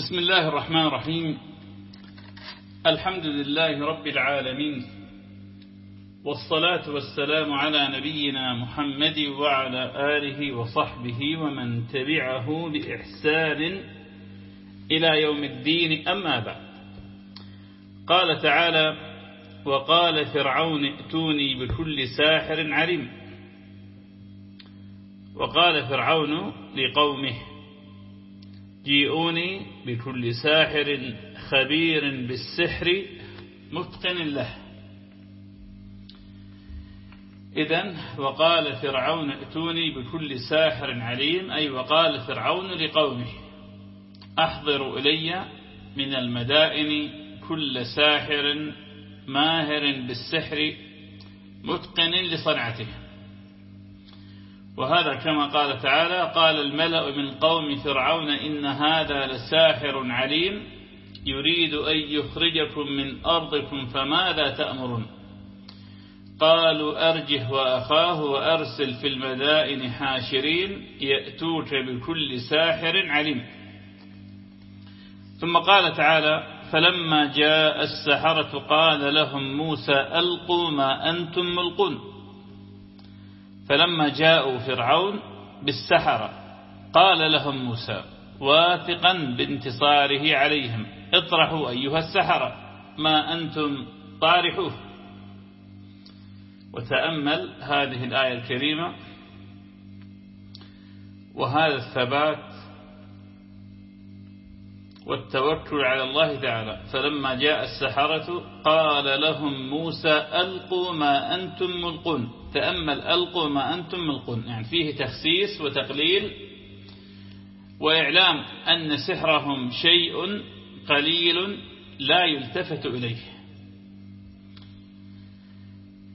بسم الله الرحمن الرحيم. الحمد لله رب العالمين. والصلاة والسلام على نبينا محمد وعلى آله وصحبه ومن تبعه بإحسان إلى يوم الدين. أما بعد. قال تعالى وقال فرعون ائتوني بكل ساحر عليم. وقال فرعون لقومه جيئوني بكل ساحر خبير بالسحر متقن له. إذا وقال فرعون ائتوني بكل ساحر عليم أي وقال فرعون لقومه أحضروا إلي من المدائن كل ساحر ماهر بالسحر متقن لصنعته. وهذا كما قال تعالى قال الملأ من قوم فرعون إن هذا لساحر عليم يريد أن يخرجكم من أرضكم فماذا تأمرون؟ قالوا أرجه وأخاه وأرسل في المدائن حاشرين يأتوك بكل ساحر عليم. ثم قال تعالى فلما جاء السحرة قال لهم موسى ألقوا ما أنتم ملقون. فلما جاءوا فرعون بالسحرة قال لهم موسى واثقا بانتصاره عليهم اطرحوا أيها السحرة ما أنتم طارحوه. وتأمل هذه الآية الكريمة وهذا الثبات والتوكل على الله تعالى. فلما جاء السحرة قال لهم موسى ألقوا ما أنتم ملقون. تأمل ألقوا ما أنتم ملقون. يعني فيه تخسيس وتقليل وإعلام أن سحرهم شيء قليل لا يلتفت إليه.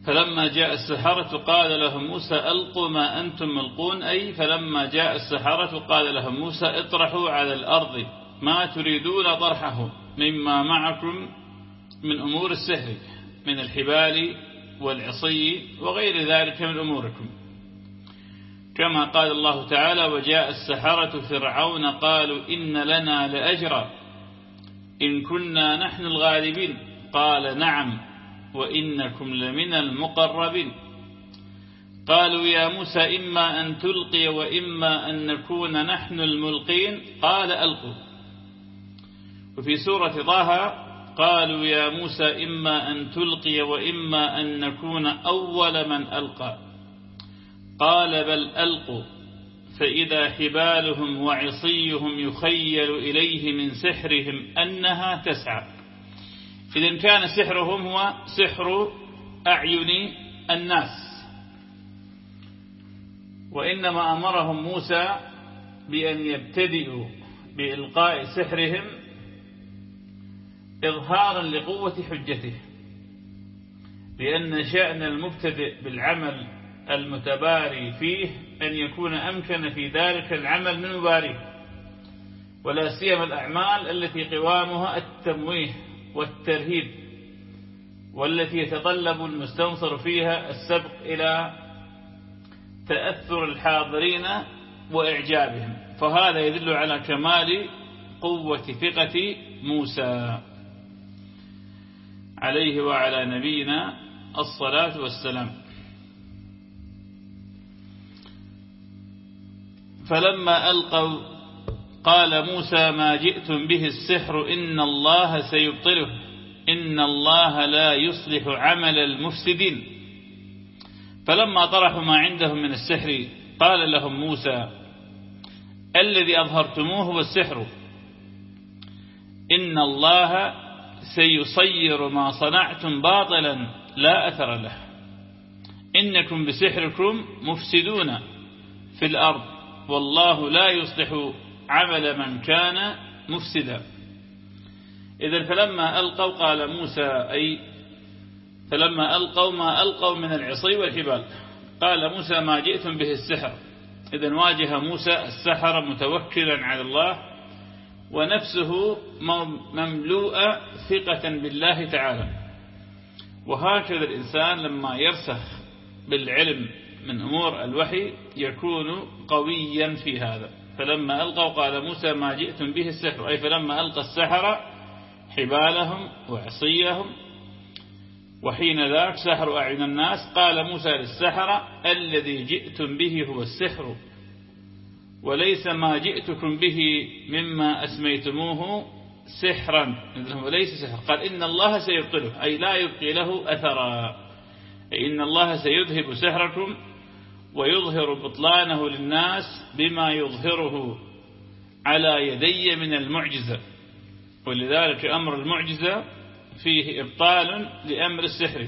فلما جاء السحرة قال لهم موسى ألقوا ما أنتم ملقون. أي فلما جاء السحرة قال لهم موسى اطرحوا على الأرض ما تريدون طرحه مما معكم من أمور السحر من الحبال والعصي وغير ذلك من أموركم. كما قال الله تعالى وجاء السحرة فرعون قالوا إن لنا لأجرا إن كنا نحن الغالبين قال نعم وإنكم لمن المقربين قالوا يا موسى إما أن تلقي وإما أن نكون نحن الملقين قال ألقوا وفي سورة طه قالوا يا موسى إما أن تلقي وإما أن نكون أول من ألقى. قال بل ألقوا فإذا حبالهم وعصيهم يخيل إليه من سحرهم أنها تسعى. إذا كان سحرهم هو سحر أعين الناس. وإنما أمرهم موسى بأن يبتدئوا بإلقاء سحرهم إظهارا لقوة حجته لأن شأن المبتدئ بالعمل المتباري فيه أن يكون أمكن في ذلك العمل من مباريه ولا سيما الأعمال التي قوامها التمويه والترهيب والتي يتطلب المستنصر فيها السبق إلى تأثر الحاضرين وإعجابهم. فهذا يدل على كمال قوة ثقة موسى. عليه وعلى نبينا الصلاة والسلام. فلما ألقوا قال موسى ما جئتم به السحر إن الله سيبطله إن الله لا يصلح عمل المفسدين. فلما طرحوا ما عندهم من السحر قال لهم موسى الذي أظهرتموه هو السحر. إن الله سيصير ما صنعتم باطلا لا أثر له. إنكم بسحركم مفسدون في الأرض والله لا يصلح عمل من كان مفسدا. إذا فلما ألقوا قال موسى أي فلما ألقوا ما ألقوا من العصي والحبال قال موسى ما جئتم به السحر. إذا واجه موسى السحر متوكلا على الله ونفسه مملوءة ثقة بالله تعالى. وهكذا الإنسان لما يرسخ بالعلم من أمور الوحي يكون قويا في هذا. فلما ألقوا قال موسى ما جئتم به السحر أي فلما ألقى السحر حبالهم وعصيهم وحين ذاك سحر أعين الناس قال موسى للسحرة الذي جئتم به هو السحر. وليس ما جئتكم به مما أسميتموه سحرا. وليس سحر. قال إن الله سيبطله أي لا يبقي له أثرا. أي إن الله سيذهب سحركم ويظهر بطلانه للناس بما يظهره على يدي من المعجزة. ولذلك أمر المعجزة فيه إبطال لأمر السحر.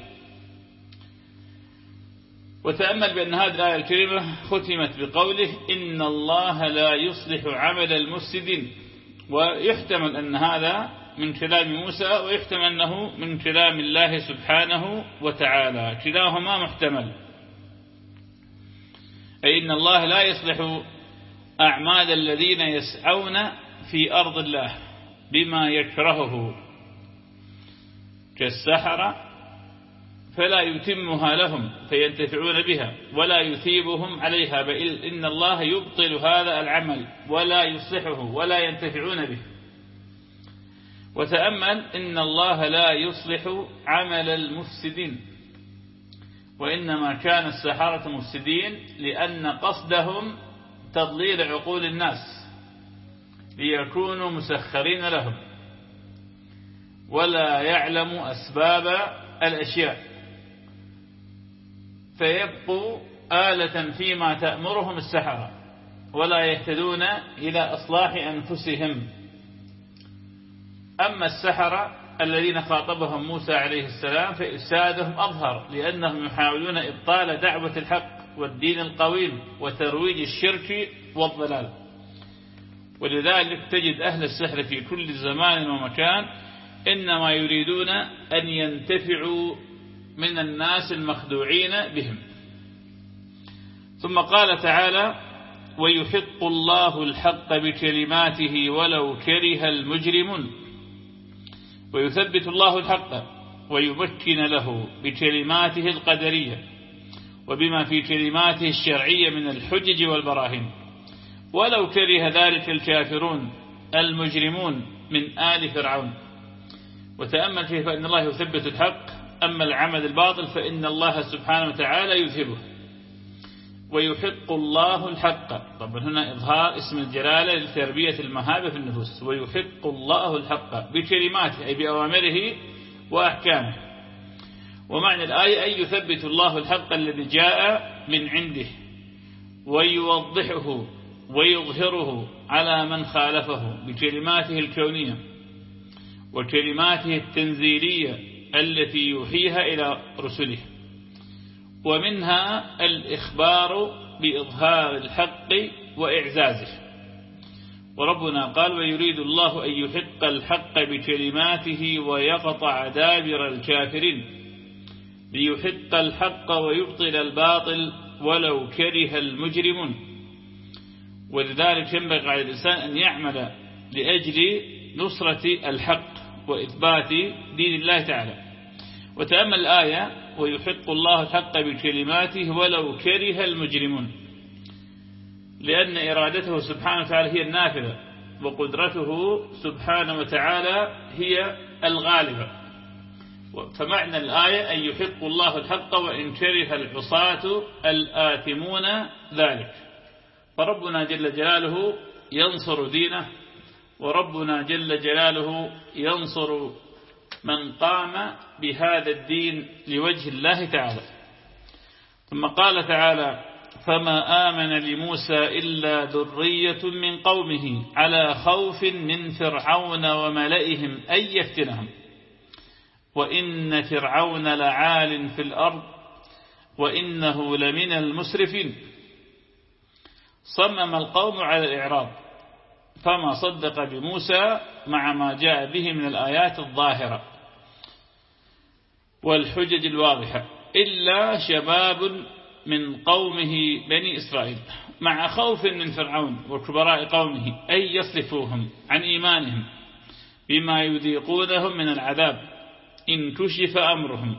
وتأمل بأن هذه الآية الكريمة ختمت بقوله إن الله لا يصلح عمل المفسدين. ويحتمل أن هذا من كلام موسى ويحتمل أنه من كلام الله سبحانه وتعالى. كلاهما محتمل. أي إن الله لا يصلح أعمال الذين يسعون في أرض الله بما يكرهه. كالسحرة فلا يتمها لهم فينتفعون بها ولا يثيبهم عليها بل إن الله يبطل هذا العمل ولا يصلحه ولا ينتفعون به. وتأمل إن الله لا يصلح عمل المفسدين. وإنما كان السحرة مفسدين لأن قصدهم تضليل عقول الناس ليكونوا مسخرين لهم. ولا يعلم أسباب الأشياء. فيبقوا آلة فيما تأمرهم السحرة ولا يهتدون إلى إصلاح أنفسهم. أما السحرة الذين خاطبهم موسى عليه السلام فإفسادهم أظهر لأنهم يحاولون إبطال دعوة الحق والدين القويم وترويج الشرك والضلال. ولذلك تجد أهل السحر في كل زمان ومكان إنما يريدون أن ينتفعوا من الناس المخدوعين بهم. ثم قال تعالى ويحق الله الحق بكلماته ولو كره المجرمون. ويثبت الله الحق ويمكن له بكلماته القدرية وبما في كلماته الشرعية من الحجج والبراهين. ولو كره ذلك الكافرون المجرمون من آل فرعون. وتأمل كيف أن الله يثبت الحق أما العمل الباطل فإن الله سبحانه وتعالى يذهبه ويحق الله الحق. طبعا هنا إظهار اسم الجلالة لتربية المهابة في النفوس. ويحق الله الحق. بكلماته أي بأوامره وأحكامه. ومعنى الآية أن يثبت الله الحق الذي جاء من عنده. ويوضحه ويظهره على من خالفه. بكلماته الكونية. وكلماته التنزيلية. التي يوحيها إلى رسله. ومنها الإخبار بإظهار الحق وإعزازه. وربنا قال ويريد الله أن يحق الحق بكلماته ويقطع دابر الكافرين. ليحق الحق ويبطل الباطل ولو كره المجرمون. ولذلك ينبغي على الإنسان أن يعمل لأجل نصرة الحق. وإثبات دين الله تعالى. وتأمل الآية ويحق الله الحق بكلماته ولو كره المجرمون. لأن إرادته سبحانه وتعالى هي النافذة وقدرته سبحانه وتعالى هي الغالبة. فمعنى الآية أن يحق الله الحق وإن كره العصاة الآثمون ذلك. فربنا جل جلاله ينصر دينه وربنا جل جلاله ينصر من قام بهذا الدين لوجه الله تعالى. ثم قال تعالى فما آمن لموسى إلا ذرية من قومه على خوف من فرعون وملئهم أن يفتنهم وإن فرعون لعال في الأرض وإنه لمن المسرفين. صمم القوم على الإعراب فما صدق بموسى مع ما جاء به من الآيات الظاهرة والحجج الواضحة إلا شباب من قومه بني إسرائيل مع خوف من فرعون وكبراء قومه أن يصرفوهم عن إيمانهم بما يذيقونهم من العذاب إن كشف أمرهم.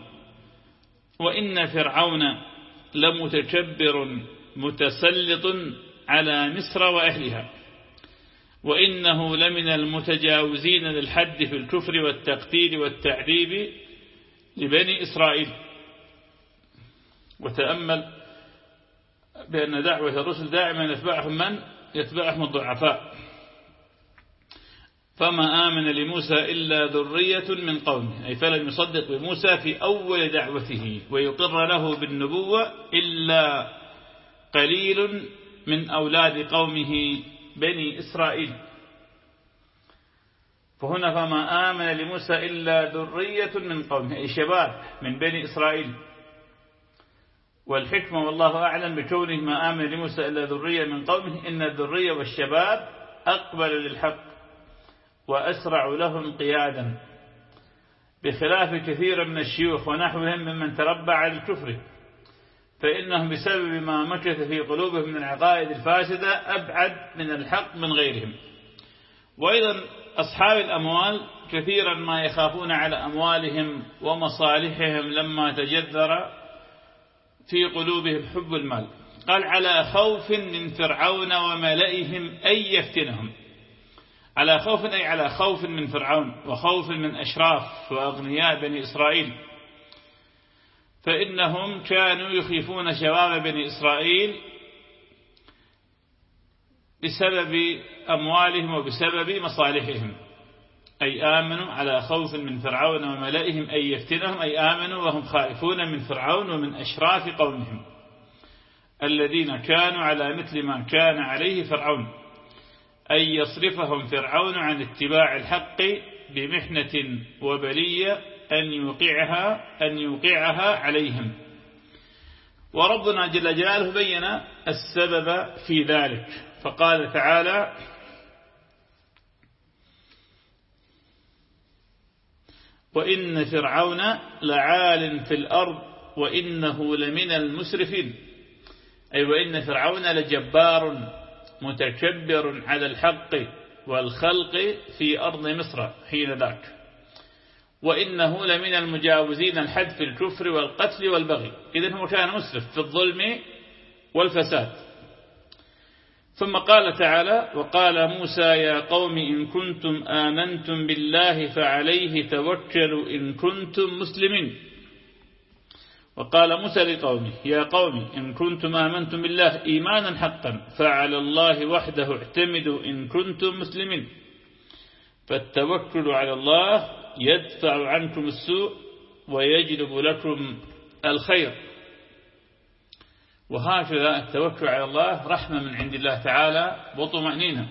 وإن فرعون لمتكبر متسلط على مصر وأهلها. وإنه لمن المتجاوزين للحد في الكفر والتقتيل والتعذيب لبني إسرائيل. وتأمل بأن دعوة الرسل دائما يتبعهم من؟ يتبعهم الضعفاء. فما آمن لموسى إلا ذرية من قومه أي فلم يصدق بموسى في أول دعوته ويقر له بالنبوة إلا قليل من أولاد قومه بني إسرائيل. فهنا فما آمن لموسى إلا ذرية من قومه أي شباب من بني إسرائيل. والحكمة والله أعلم بكونه ما آمن لموسى إلا ذرية من قومه إن الذرية والشباب أقبل للحق وأسرع لهم قيادا بخلاف كثير من الشيوخ ونحوهم ممن تربى على الكفر. فإنهم بسبب ما مكث في قلوبهم من العقائد الفاسدة أبعد من الحق من غيرهم. وأيضا أصحاب الأموال كثيرا ما يخافون على أموالهم ومصالحهم لما تجذر في قلوبهم حب المال. قال على خوف من فرعون وملئهم أن يفتنهم. على خوف أي على خوف من فرعون وخوف من أشراف وأغنياء بني إسرائيل. فإنهم كانوا يخيفون شباب بني إسرائيل بسبب أموالهم وبسبب مصالحهم. أي آمنوا على خوف من فرعون وملئهم. أن يفتنهم أي آمنوا وهم خائفون من فرعون ومن أشراف قومهم. الذين كانوا على مثل ما كان عليه فرعون. أن يصرفهم فرعون عن اتباع الحق بمحنة وبلية أن يوقعها, أن يوقعها عليهم. وربنا جل جلاله بين السبب في ذلك. فقال تعالى وإن فرعون لعال في الأرض وإنه لمن المسرفين. أي وإن فرعون لجبار متكبر على الحق والخلق في أرض مصر حين ذاك. وإنه لمن المجاوزين الحد في الكفر والقتل والبغي. إذن هو كان مسرف في الظلم والفساد. ثم قال تعالى وقال موسى يا قوم إن كنتم آمنتم بالله فعليه توكلوا إن كنتم مسلمين. وقال موسى لقومه يا قوم إن كنتم آمنتم بالله إيمانا حقا فعلى الله وحده اعتمدوا إن كنتم مسلمين. فالتوكل على الله يدفع عنكم السوء ويجلب لكم الخير. وهكذا التوكل على الله رحمة من عند الله تعالى وطمأنينة.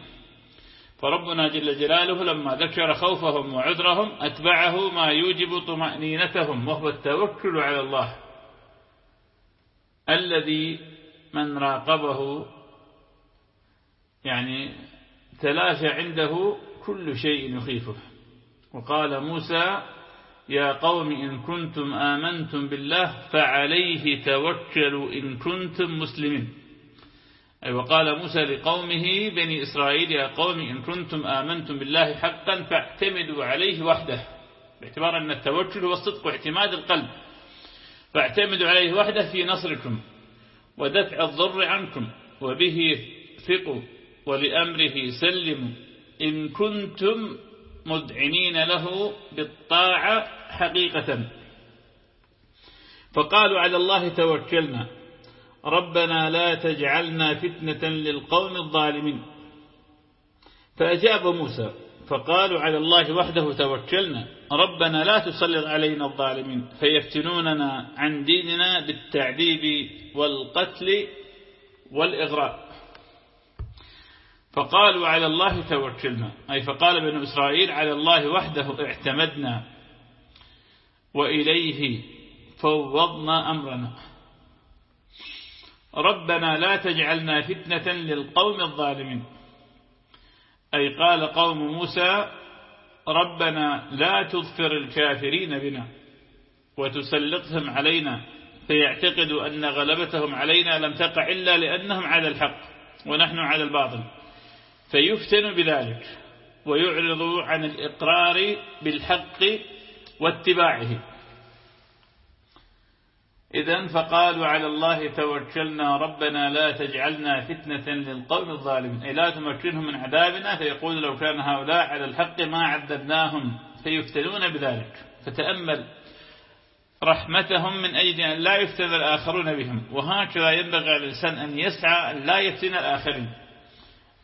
فربنا جل جلاله لما ذكر خوفهم وعذرهم أتبعه ما يوجب طمأنينتهم وهو التوكل على الله. الذي من راقبه يعني تلاشى عنده كل شيء يخيفه. وقال موسى يا قوم إن كنتم آمنتم بالله فعليه توكلوا إن كنتم مسلمين. أي وقال موسى لقومه بني إسرائيل يا قوم إن كنتم آمنتم بالله حقا فاعتمدوا عليه وحده. باعتبار أن التوكل هو الصدق واعتماد القلب. فاعتمدوا عليه وحده في نصركم ودفع الضر عنكم وبه ثقوا ولأمره سلموا. إن كنتم مدعنين له بالطاعة حقيقة. فقالوا على الله توكلنا. ربنا لا تجعلنا فتنة للقوم الظالمين. فأجاب موسى فقالوا على الله وحده توكلنا. ربنا لا تسلط علينا الظالمين فيفتنوننا عن ديننا بالتعذيب والقتل والإغراء. فقالوا على الله توكلنا. أي فقال بنو إسرائيل على الله وحده اعتمدنا وإليه فوضنا أمرنا. ربنا لا تجعلنا فتنة للقوم الظالمين. أي قال قوم موسى ربنا لا تظفر الكافرين بنا وتسلطهم علينا. فيعتقدوا أن غلبتهم علينا لم تقع إلا لأنهم على الحق ونحن على الباطل. فيفتن بذلك ويعرض عن الإقرار بالحق واتباعه. إذا فقالوا على الله توكلنا ربنا لا تجعلنا فتنة للقوم الظالمين. أي لا تمكنهم من عذابنا. فيقول لو كان هؤلاء على الحق ما عذبناهم. فيفتنون بذلك. فتأمل رحمتهم من أجل أن لا يفتن الآخرون بهم. وهكذا ينبغي الإنسان أن يسعى أن لا يفتن الآخرين.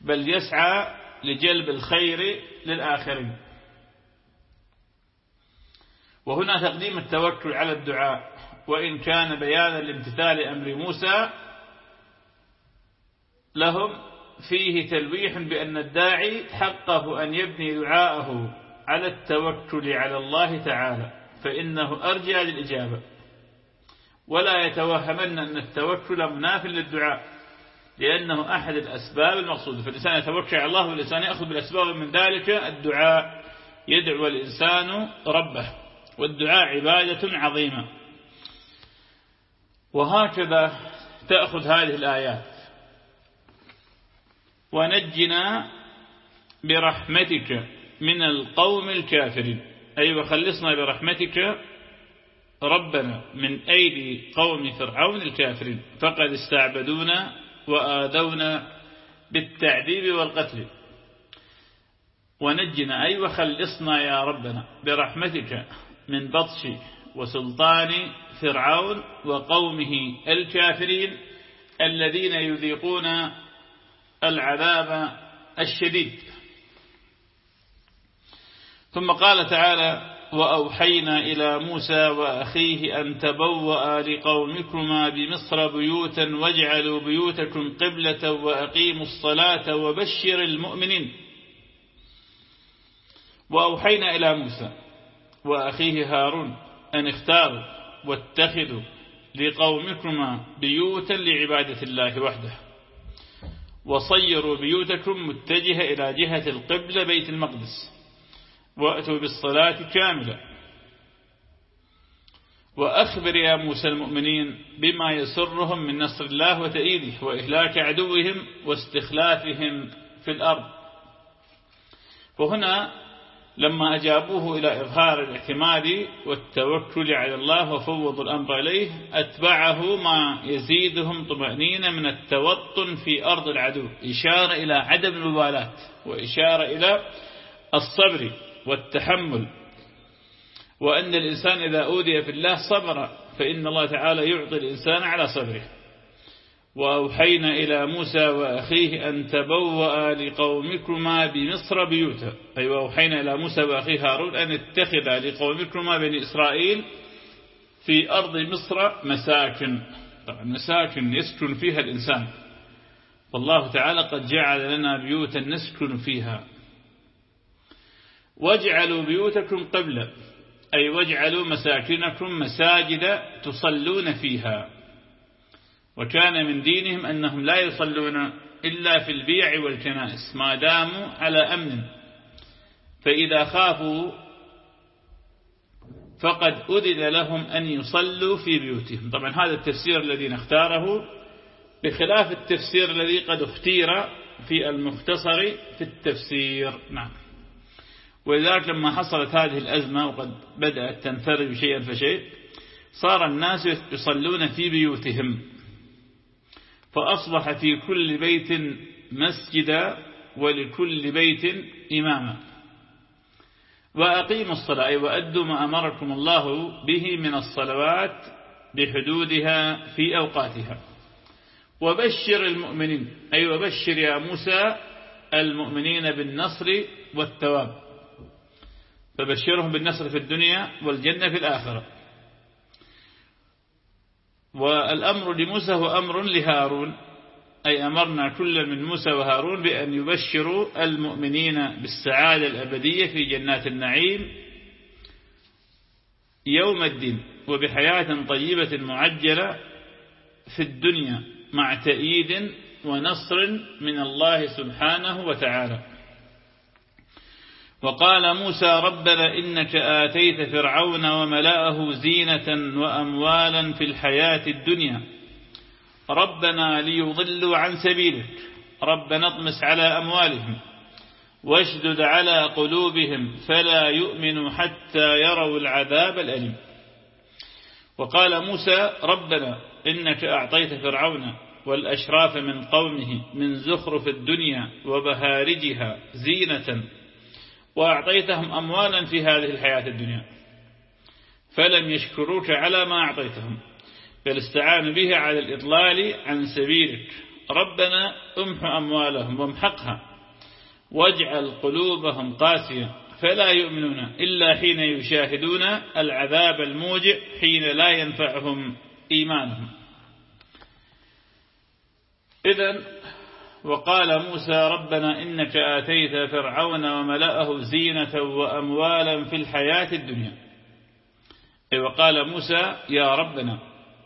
بل يسعى لجلب الخير للآخرين. وهنا تقديم التوكل على الدعاء. وإن كان بيانا لامتثال أمر موسى لهم فيه تلويح بأن الداعي حقه أن يبني دعاءه على التوكل على الله تعالى فإنه أرجى للإجابة. ولا يتوهمن أن التوكل مناف للدعاء. لأنه أحد الأسباب المقصودة. فالإنسان يتوكل على الله والإنسان يأخذ بالأسباب من ذلك الدعاء. يدعو الإنسان ربه والدعاء عبادة عظيمة. وهكذا تأخذ هذه الآيات. ونجنا برحمتك من القوم الكافرين. أي وخلصنا برحمتك ربنا من أيدي قوم فرعون الكافرين. فقد استعبدونا وآذونا بالتعذيب والقتل. ونجنا أي وخلصنا يا ربنا برحمتك من بطش وسلطان فرعون وقومه الكافرين الذين يذيقون العذاب الشديد. ثم قال تعالى وأوحينا إلى موسى وأخيه أن تبوأ لقومكما بمصر بيوتا واجعلوا بيوتكم قبلة وأقيموا الصلاة وبشر المؤمنين. وأوحينا إلى موسى وأخيه هارون أن اختاروا واتخذوا لقومكما بيوتا لعبادة الله وحده. وصيروا بيوتكم متجهة إلى جهة القبلة بيت المقدس. وأتوا بالصلاة كاملة. وأخبر يا موسى المؤمنين بما يسرهم من نصر الله وتأييده وإهلاك عدوهم واستخلافهم في الأرض. وهنا لما أجابوه إلى إظهار الاعتماد والتوكل على الله وفوضوا الأمر إليه أتبعه ما يزيدهم طمأنينة من التوطن في أرض العدو. إشارة إلى عدم المبالاة وإشارة إلى الصبر. والتحمل. وأن الإنسان إذا أوذي في الله صبر فإن الله تعالى يعطي الإنسان على صبره. وأوحينا إلى موسى وأخيه أن تبوأ لقومكما بمصر بيوتا. أي وأوحينا إلى موسى وأخيه هارون أن اتخذ لقومكما بني إسرائيل في أرض مصر مساكن. طبعا مساكن يسكن فيها الإنسان. والله تعالى قد جعل لنا بيوتا نسكن فيها. واجعلوا بيوتكم قبلة أي واجعلوا مساكنكم مساجد تصلون فيها. وكان من دينهم أنهم لا يصلون إلا في البيع والكنائس ما داموا على أمن. فإذا خافوا فقد أذن لهم أن يصلوا في بيوتهم. طبعا هذا التفسير الذي نختاره بخلاف التفسير الذي قد اختير في المختصر في التفسير. نعم. ولذلك لما حصلت هذه الأزمة وقد بدأت تنفرج شيئا فشيء صار الناس يصلون في بيوتهم فأصبح في كل بيت مسجدا ولكل بيت إماما. وأقيموا الصلاة أي وأدوا ما أمركم الله به من الصلوات بحدودها في أوقاتها. وبشر المؤمنين أي وبشر يا موسى المؤمنين بالنصر والثواب فبشرهم بالنصر في الدنيا والجنة في الآخرة. والأمر لموسى هو أمر لهارون أي أمرنا كل من موسى وهارون بأن يبشروا المؤمنين بالسعادة الأبدية في جنات النعيم يوم الدين وبحياة طيبة معجلة في الدنيا مع تأييد ونصر من الله سبحانه وتعالى. وقال موسى ربنا إنك آتيت فرعون وملأه زينة وأموالا في الحياة الدنيا. ربنا ليضلوا عن سبيلك. ربنا اطمس على أموالهم واشدد على قلوبهم فلا يؤمنوا حتى يروا العذاب الأليم. وقال موسى ربنا إنك أعطيت فرعون والأشراف من قومه من زخرف الدنيا وبهارجها زينة وأعطيتهم أموالا في هذه الحياة الدنيا. فلم يشكروك على ما أعطيتهم بل استعانوا به على الإضلال عن سبيلك. ربنا امح أموالهم وامحقها واجعل قلوبهم قاسية. فلا يؤمنون إلا حين يشاهدون العذاب الموجع حين لا ينفعهم إيمانهم. إذا وقال موسى ربنا إنك آتيت فرعون وملأه زينة وأموالا في الحياة الدنيا. وقال موسى يا ربنا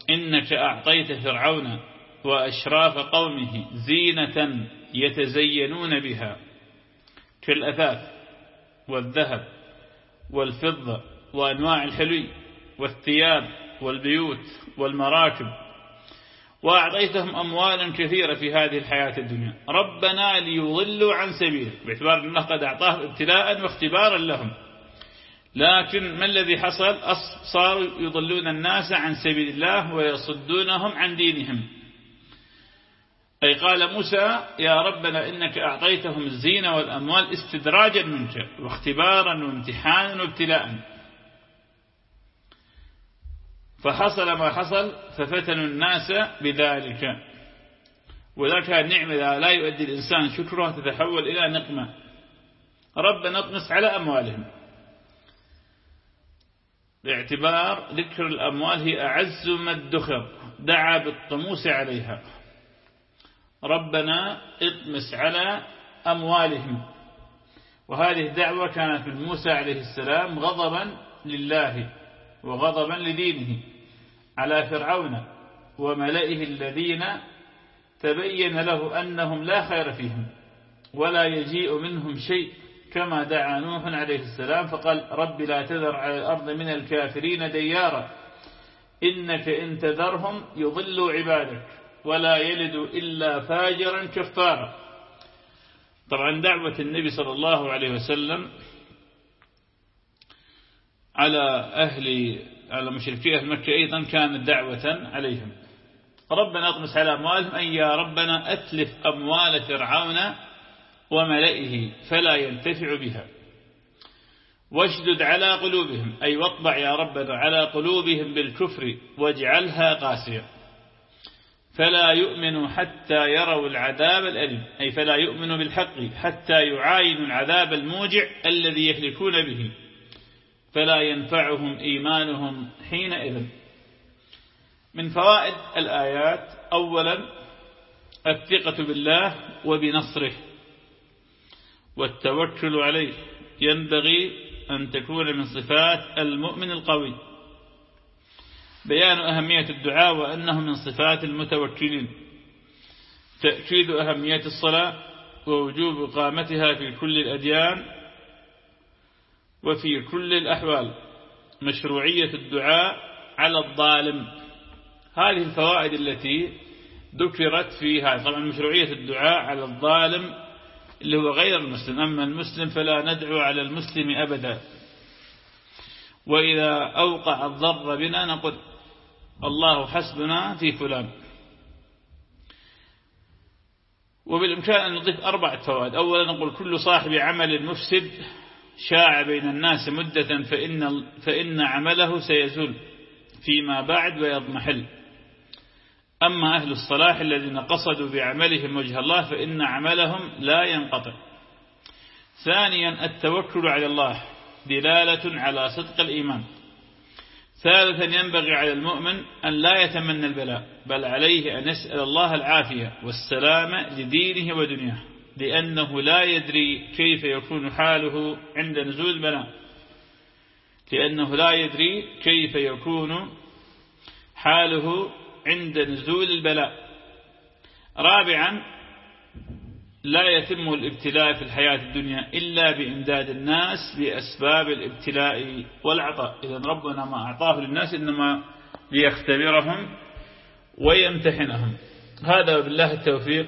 إنك أعطيت فرعون وأشراف قومه زينة يتزينون بها كالأثاث والذهب والفضة وأنواع الحلي والثياب والبيوت والمراكب وأعطيتهم أموالا كثيرة في هذه الحياة الدنيا. ربنا ليضلوا عن سبيلك باعتبار أنه قد أعطاه ابتلاء واختبارا لهم. لكن ما الذي حصل؟ صاروا يضلون الناس عن سبيل الله ويصدونهم عن دينهم. أي قال موسى يا ربنا إنك أعطيتهم الزينة والأموال استدراجا منك واختبارا وامتحانا وابتلاء. فحصل ما حصل ففتنوا الناس بذلك. وذلك النعمة لا يؤدي الإنسان شكرها تتحول إلى نقمة. ربنا اطمس على أموالهم. باعتبار ذكر الأموال هي أعز ما ادخر دعا بالطموس عليها. ربنا اطمس على أموالهم. وهذه الدعوة كانت من موسى عليه السلام غضبا لله وغضبا لدينه. على فرعون وملئه الذين تبين له أنهم لا خير فيهم ولا يجيء منهم شيء كما دعا نوح عليه السلام فقال رب لا تذر على الأرض من الكافرين ديارا إنك إن تذرهم يضلوا عبادك ولا يلد إلا فاجرا كفارا. طبعا دعوة النبي صلى الله عليه وسلم على أهل على مشركي مكة أيضا كانت دعوة عليهم. ربنا اطمس على أموالهم أي يا ربنا أتلف أموال فرعون وملئه فلا ينتفع بها. واشدد على قلوبهم أي واطبع يا ربنا على قلوبهم بالكفر واجعلها قاسية. فلا يؤمنوا حتى يروا العذاب الأليم أي فلا يؤمنوا بالحق حتى يعاينوا العذاب الموجع الذي يهلكون به. فلا ينفعهم إيمانهم حينئذ. من فوائد الآيات أولا الثقة بالله وبنصره والتوكل عليه. ينبغي أن تكون من صفات المؤمن القوي. بيان أهمية الدعاء وأنه من صفات المتوكلين. تأكيد أهمية الصلاة ووجوب إقامتها في كل الأديان وفي كل الأحوال مشروعية الدعاء على الظالم. هذه الفوائد التي ذكرت فيها. طبعا مشروعية الدعاء على الظالم اللي هو غير المسلم. أما المسلم فلا ندعو على المسلم أبدا. وإذا أوقع الضر بنا نقول الله حسبنا في فلان. وبالإمكان أن نضيف أربعة فوائد. أولا نقول كل صاحب عمل مفسد شاع بين الناس مدة فإن, فإن عمله سيزول فيما بعد ويضمحل. أما أهل الصلاح الذين قصدوا بعملهم وجه الله فإن عملهم لا ينقطع. ثانيا التوكل على الله دلالة على صدق الإيمان. ثالثا ينبغي على المؤمن أن لا يتمنى البلاء بل عليه أن يسأل الله العافية والسلامة لدينه ودنياه. لأنه لا يدري كيف يكون حاله عند نزول البلاء لأنه لا يدري كيف يكون حاله عند نزول البلاء رابعا لا يتم الابتلاء في الحياة الدنيا إلا بإمداد الناس بأسباب الابتلاء والعطاء. إذا ربنا ما أعطاه للناس إنما ليختبرهم ويمتحنهم. هذا بالله التوفيق.